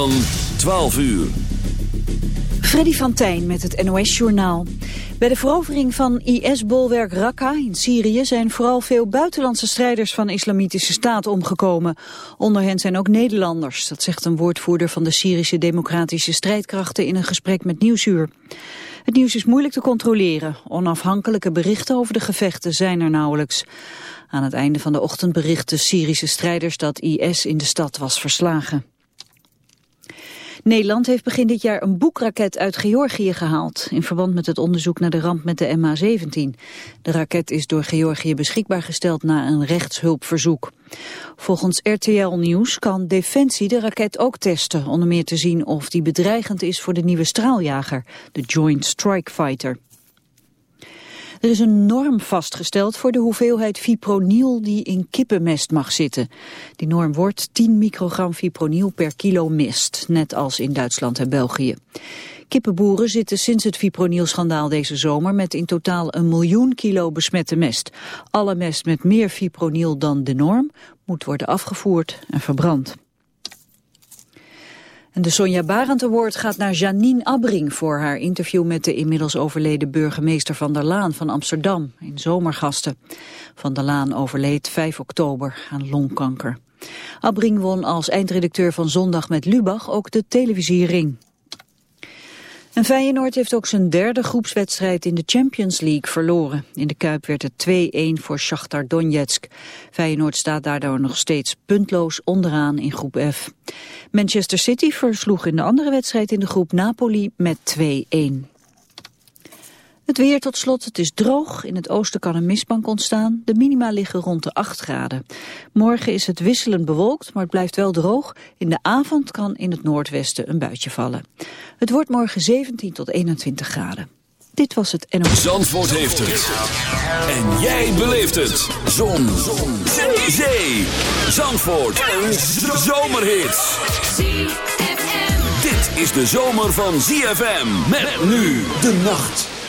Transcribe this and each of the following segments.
van 12 uur. Freddy van Tijn met het NOS-journaal. Bij de verovering van IS-bolwerk Raqqa in Syrië zijn vooral veel buitenlandse strijders van islamitische staat omgekomen. Onder hen zijn ook Nederlanders, dat zegt een woordvoerder van de Syrische democratische strijdkrachten in een gesprek met Nieuwsuur. Het nieuws is moeilijk te controleren. Onafhankelijke berichten over de gevechten zijn er nauwelijks. Aan het einde van de ochtend berichten Syrische strijders dat IS in de stad was verslagen. Nederland heeft begin dit jaar een boekraket uit Georgië gehaald... in verband met het onderzoek naar de ramp met de MH17. De raket is door Georgië beschikbaar gesteld na een rechtshulpverzoek. Volgens RTL Nieuws kan Defensie de raket ook testen... onder meer te zien of die bedreigend is voor de nieuwe straaljager, de Joint Strike Fighter. Er is een norm vastgesteld voor de hoeveelheid fipronil die in kippenmest mag zitten. Die norm wordt 10 microgram fipronil per kilo mest, net als in Duitsland en België. Kippenboeren zitten sinds het fipronil-schandaal deze zomer met in totaal een miljoen kilo besmette mest. Alle mest met meer fipronil dan de norm moet worden afgevoerd en verbrand. En de Sonja Barend Award gaat naar Janine Abbring voor haar interview met de inmiddels overleden burgemeester Van der Laan van Amsterdam in Zomergasten. Van der Laan overleed 5 oktober aan longkanker. Abbring won als eindredacteur van Zondag met Lubach ook de televisiering. En Feyenoord heeft ook zijn derde groepswedstrijd in de Champions League verloren. In de Kuip werd het 2-1 voor Shakhtar Donetsk. Feyenoord staat daardoor nog steeds puntloos onderaan in groep F. Manchester City versloeg in de andere wedstrijd in de groep Napoli met 2-1. Het weer tot slot, het is droog. In het oosten kan een mistbank ontstaan. De minima liggen rond de 8 graden. Morgen is het wisselend bewolkt, maar het blijft wel droog. In de avond kan in het noordwesten een buitje vallen. Het wordt morgen 17 tot 21 graden. Dit was het NOS. Zandvoort heeft het. En jij beleeft het. Zon. Zon. Zee. Zee. Zandvoort. Een zomerhit. Dit is de zomer van ZFM. Met nu de nacht.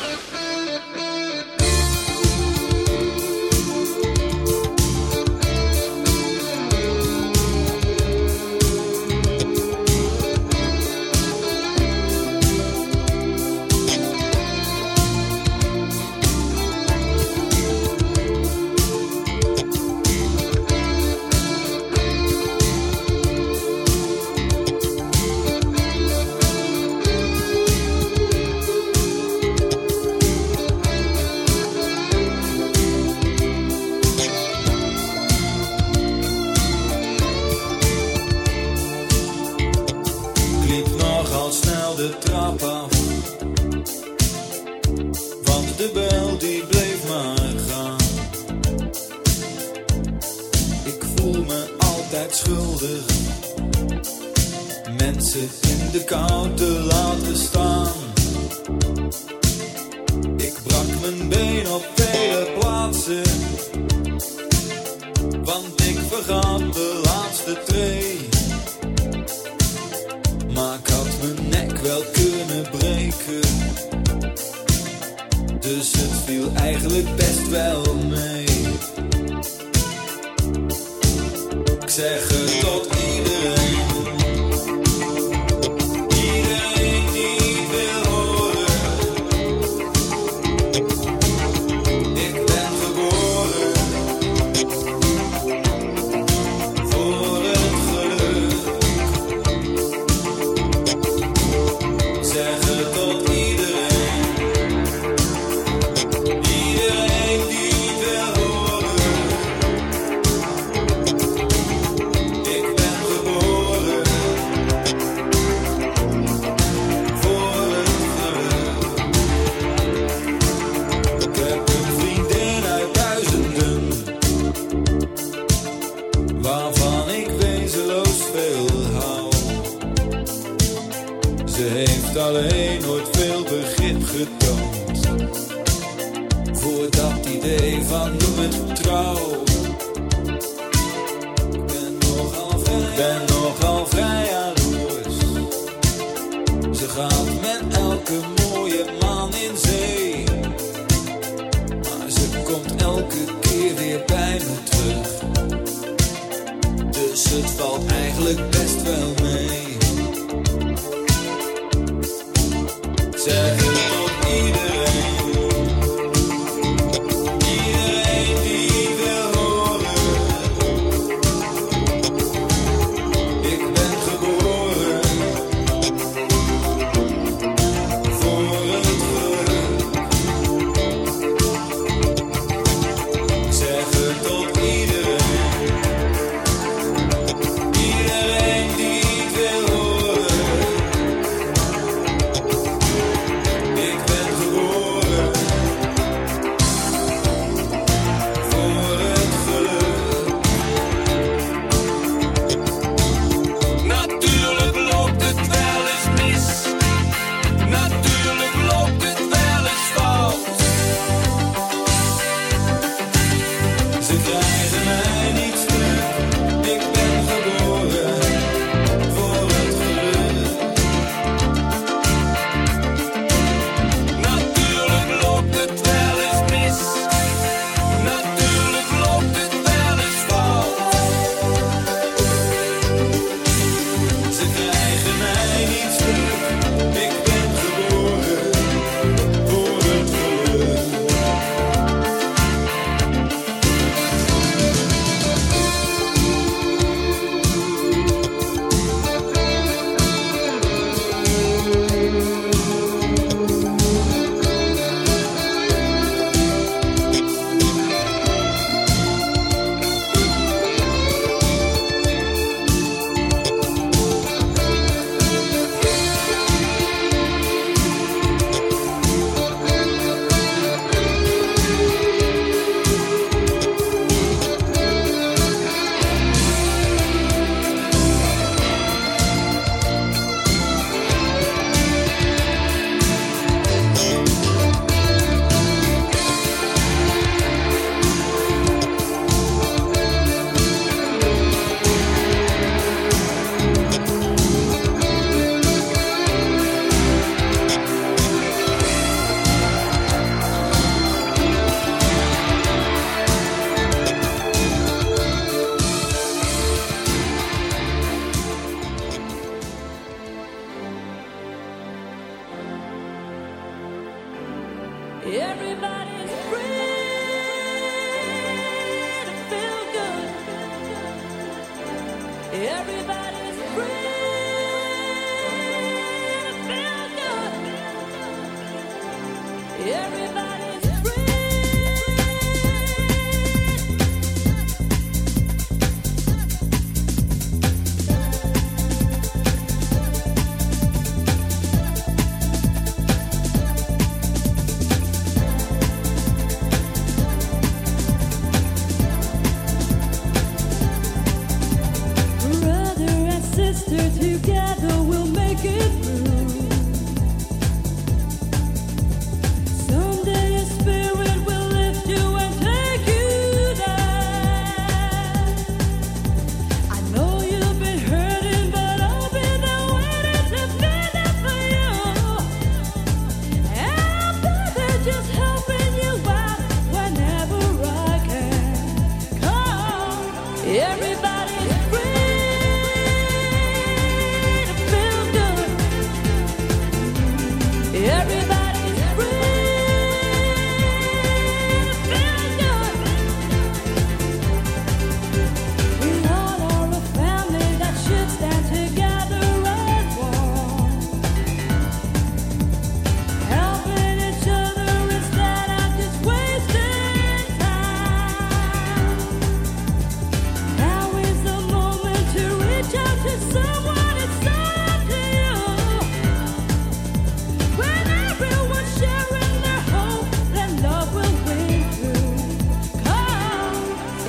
Everybody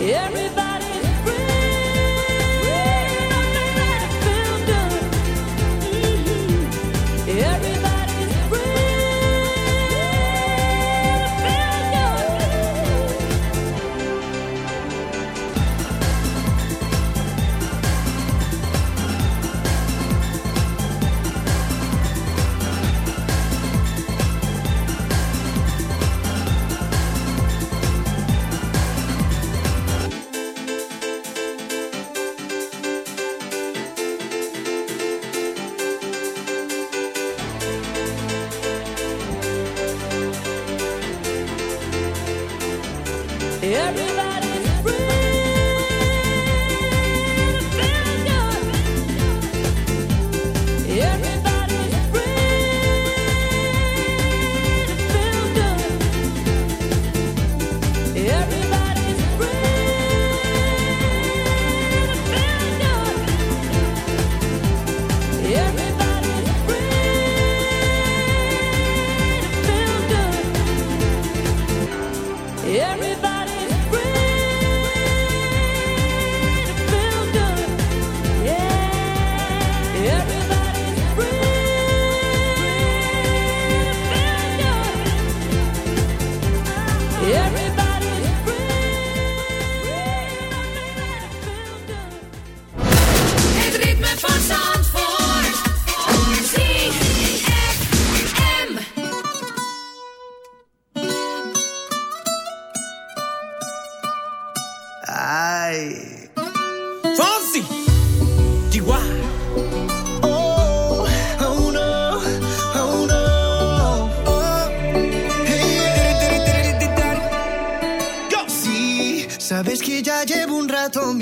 Everybody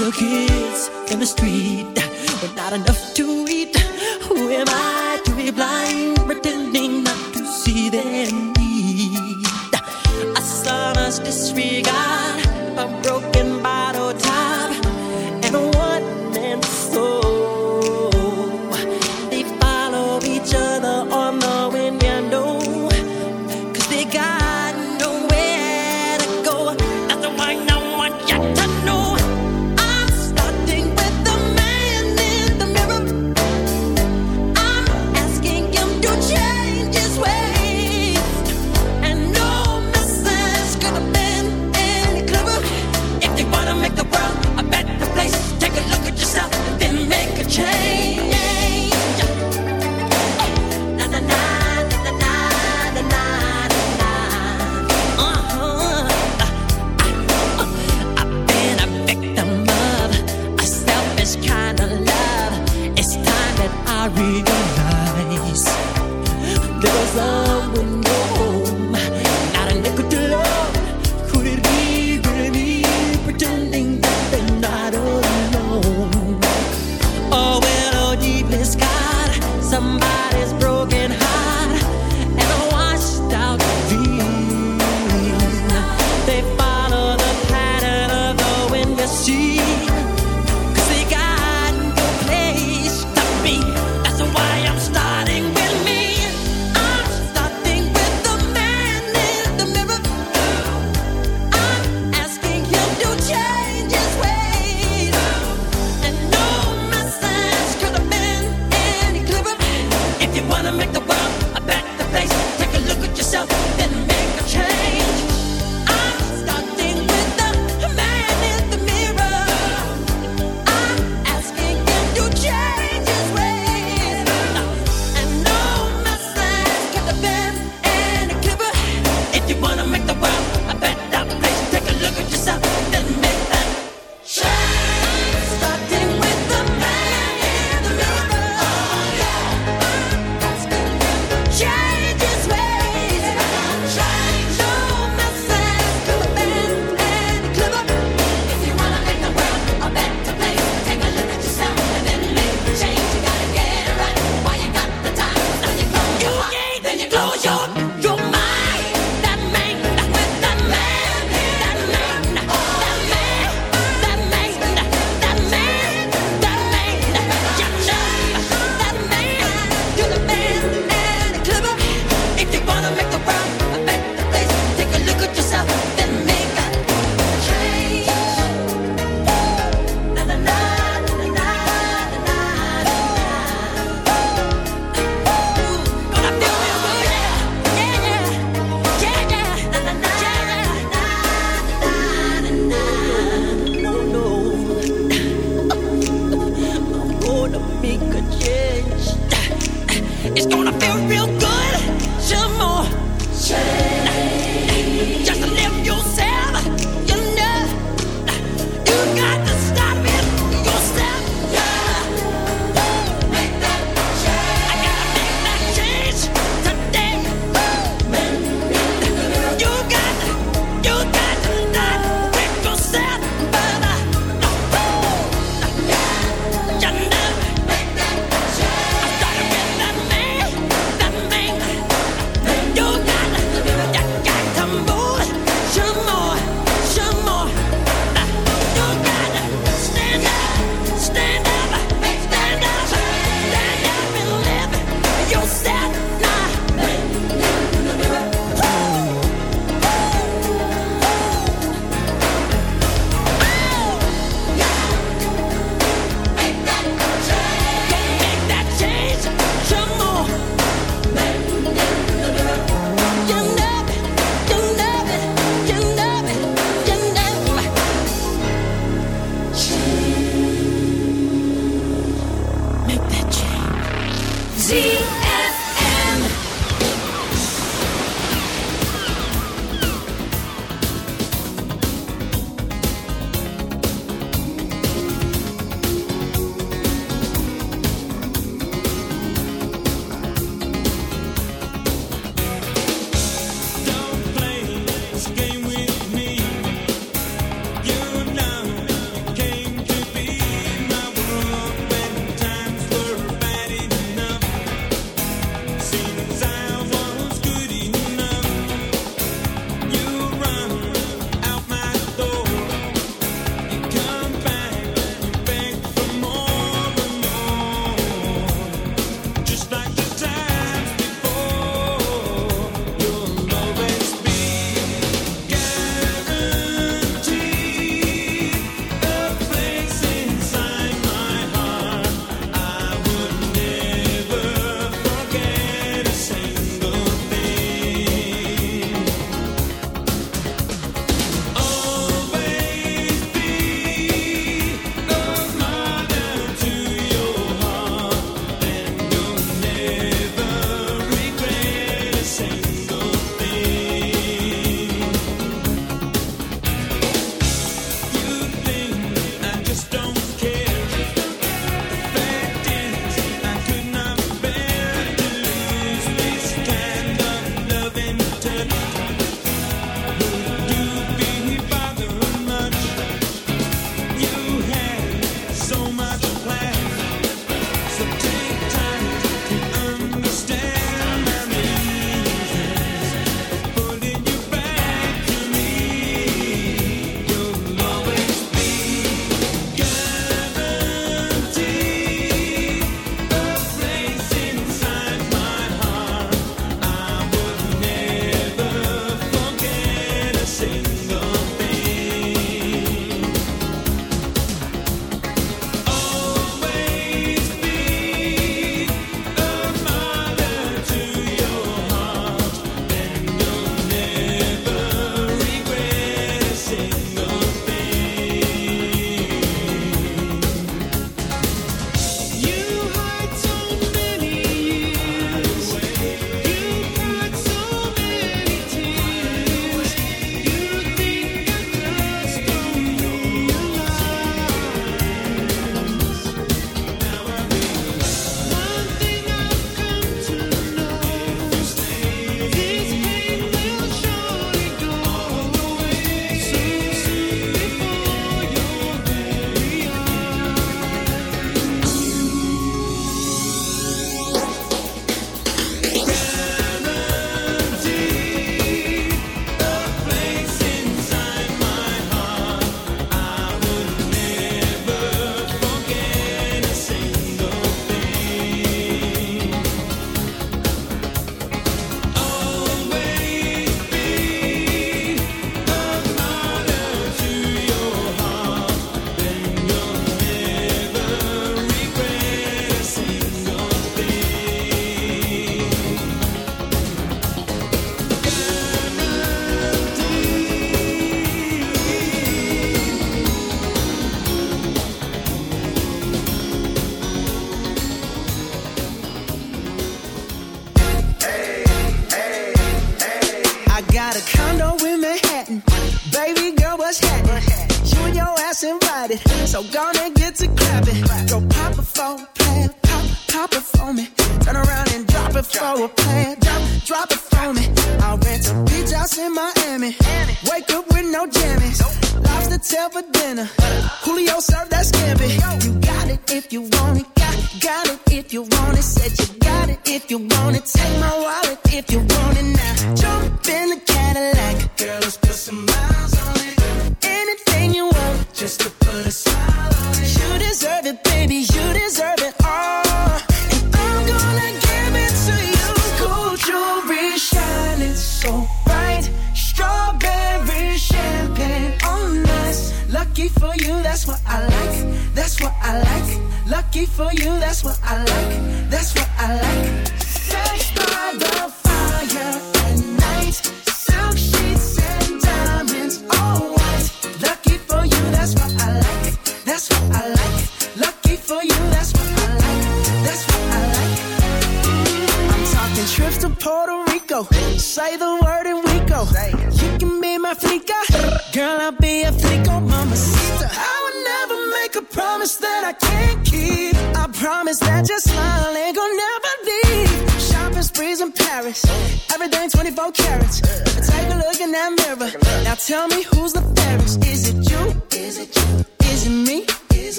The kids in the street with not enough to eat. Who am I to be blind, pretending not to see their need? A son's disregard, gonna make a change. It's gonna feel real good. Some more change.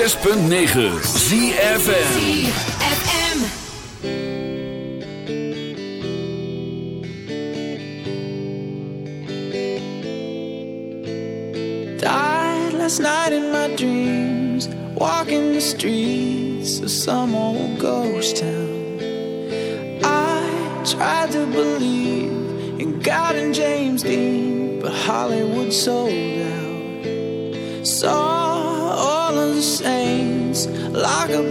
106.9 ZFM. Died last night in my dreams, walking the streets of some old ghost town. I tried to believe in God and James Dean, but Hollywood sold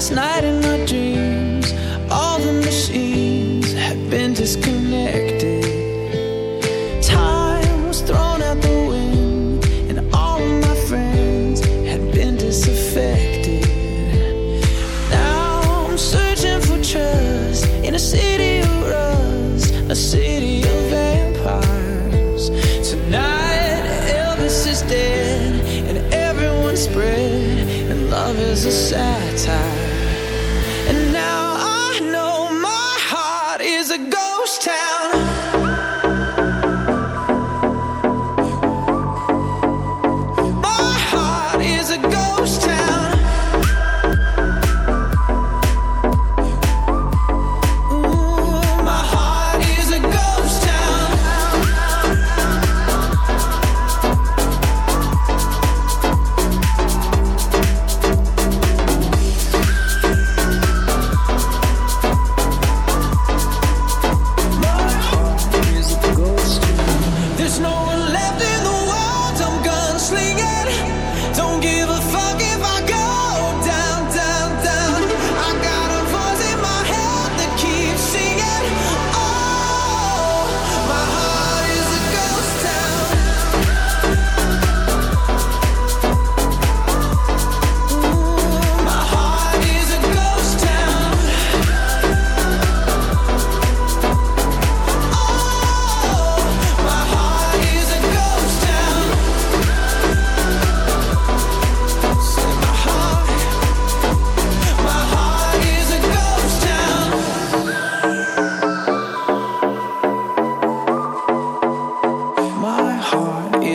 Last night in my dreams. All the machines had been disconnected.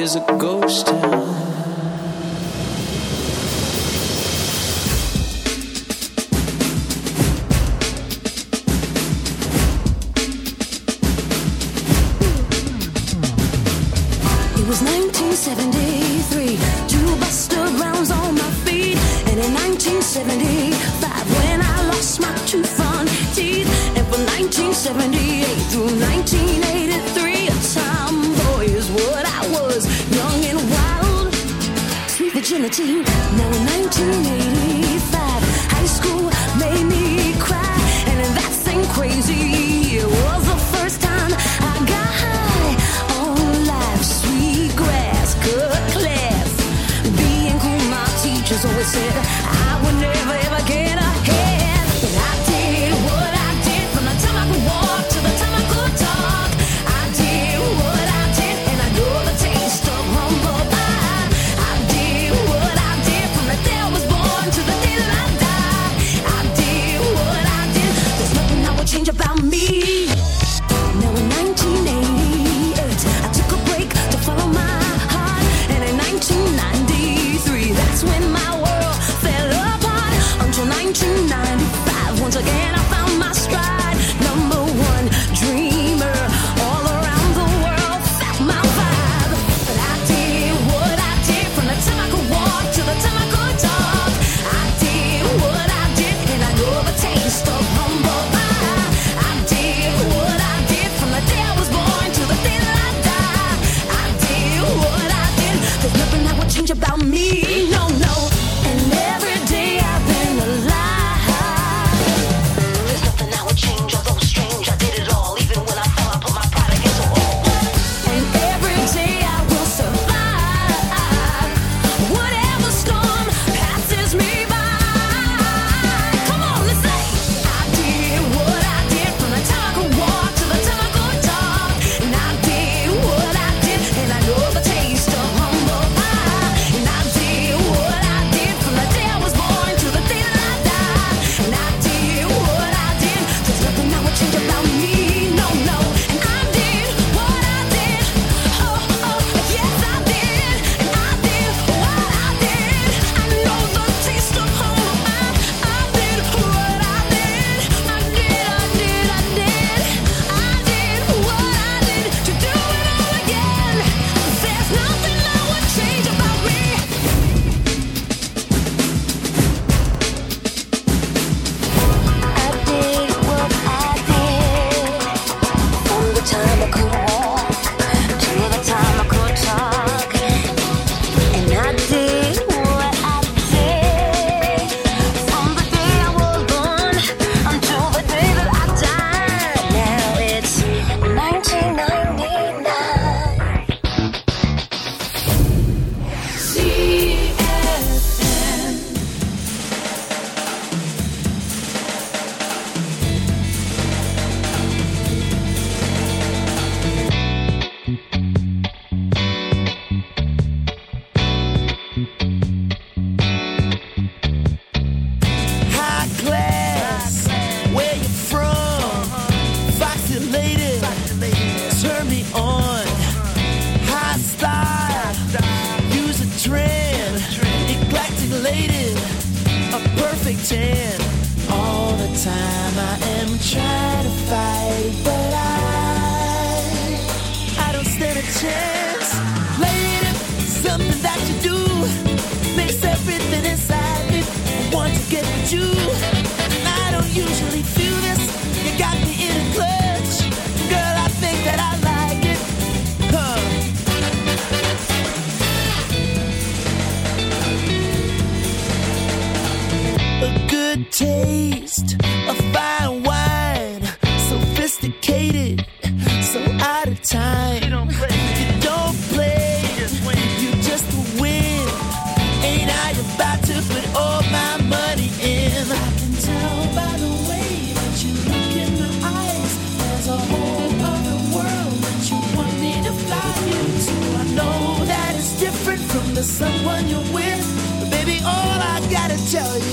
Is a ghost town.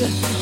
Schule.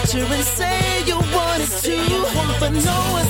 But you're you want it too. But no one's